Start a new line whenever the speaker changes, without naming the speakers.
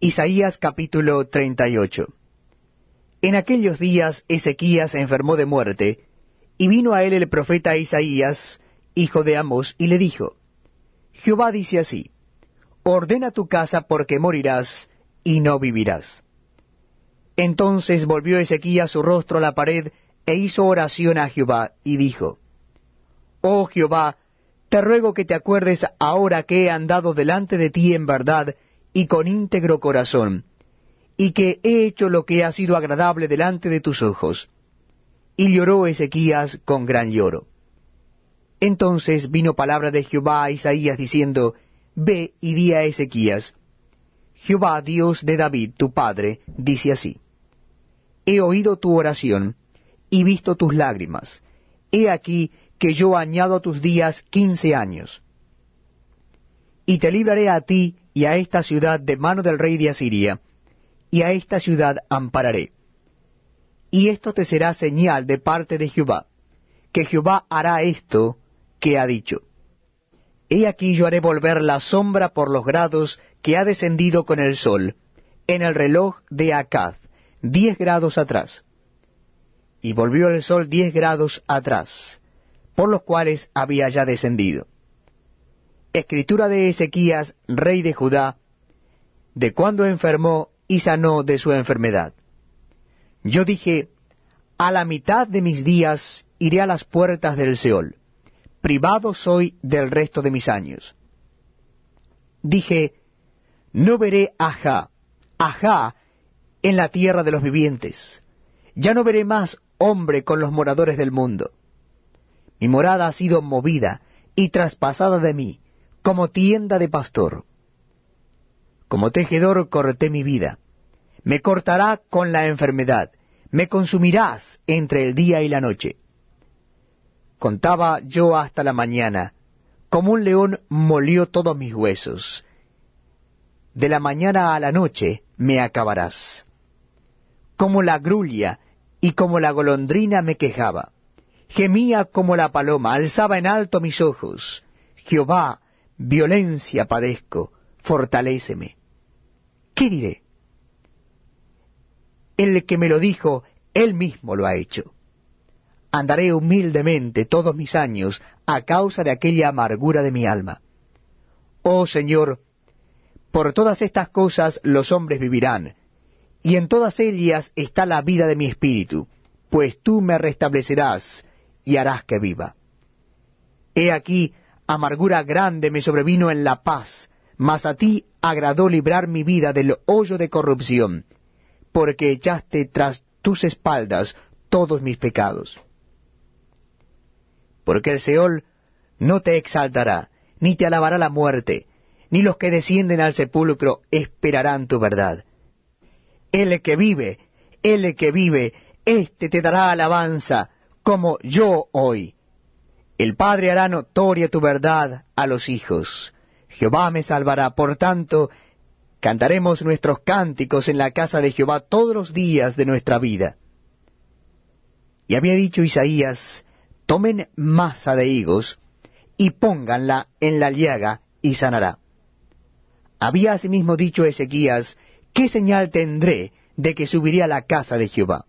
Isaías capítulo 38 En aquellos días Ezequías enfermó de muerte, y vino a él el profeta Isaías, hijo de Amos, y le dijo, Jehová dice así, Ordena tu casa porque morirás y no vivirás. Entonces volvió Ezequías su rostro a la pared e hizo oración a Jehová, y dijo, Oh Jehová, te ruego que te acuerdes ahora que he andado delante de ti en verdad, y con íntegro corazón, y que he hecho lo que ha sido agradable delante de tus ojos. Y lloró Ezequías con gran lloro. Entonces vino palabra de Jehová a Isaías diciendo, Ve y di a Ezequías, Jehová Dios de David, tu padre, dice así, He oído tu oración y visto tus lágrimas. He aquí que yo añado a tus días quince años. Y te libraré a ti y a esta ciudad de mano del rey de Asiria, y a esta ciudad ampararé. Y esto te será señal de parte de Jehová, que Jehová hará esto que ha dicho. He aquí yo haré volver la sombra por los grados que ha descendido con el sol, en el reloj de Acaz, diez grados atrás. Y volvió el sol diez grados atrás, por los cuales había ya descendido escritura de Ezequías, rey de Judá, de cuando enfermó y sanó de su enfermedad. Yo dije, a la mitad de mis días iré a las puertas del Seol, privado soy del resto de mis años. Dije, no veré ajá, ajá, en la tierra de los vivientes, ya no veré más hombre con los moradores del mundo. Mi morada ha sido movida y traspasada de mí, como tienda de pastor. Como tejedor corté mi vida. Me cortará con la enfermedad. Me consumirás entre el día y la noche. Contaba yo hasta la mañana. Como un león molió todos mis huesos. De la mañana a la noche me acabarás. Como la grulla y como la golondrina me quejaba. Gemía como la paloma, alzaba en alto mis ojos. Jehová, violencia padezco, fortaléceme. ¿Qué diré? El que me lo dijo, él mismo lo ha hecho. Andaré humildemente todos mis años a causa de aquella amargura de mi alma. Oh Señor, por todas estas cosas los hombres vivirán, y en todas ellas está la vida de mi espíritu, pues tú me restablecerás y harás que viva. He aquí, amargura grande me sobrevino en la paz, mas a ti agradó librar mi vida del hoyo de corrupción, porque echaste tras tus espaldas todos mis pecados. Porque el Seol no te exaltará, ni te alabará la muerte, ni los que descienden al sepulcro esperarán tu verdad. El que vive, el que vive, éste te dará alabanza, como yo hoy el Padre hará notoria tu verdad a los hijos. Jehová me salvará. Por tanto, cantaremos nuestros cánticos en la casa de Jehová todos los días de nuestra vida. Y había dicho Isaías, tomen masa de higos y pónganla en la llaga y sanará. Había asimismo dicho Ezequías, ¿qué señal tendré de que subiré a la casa de Jehová?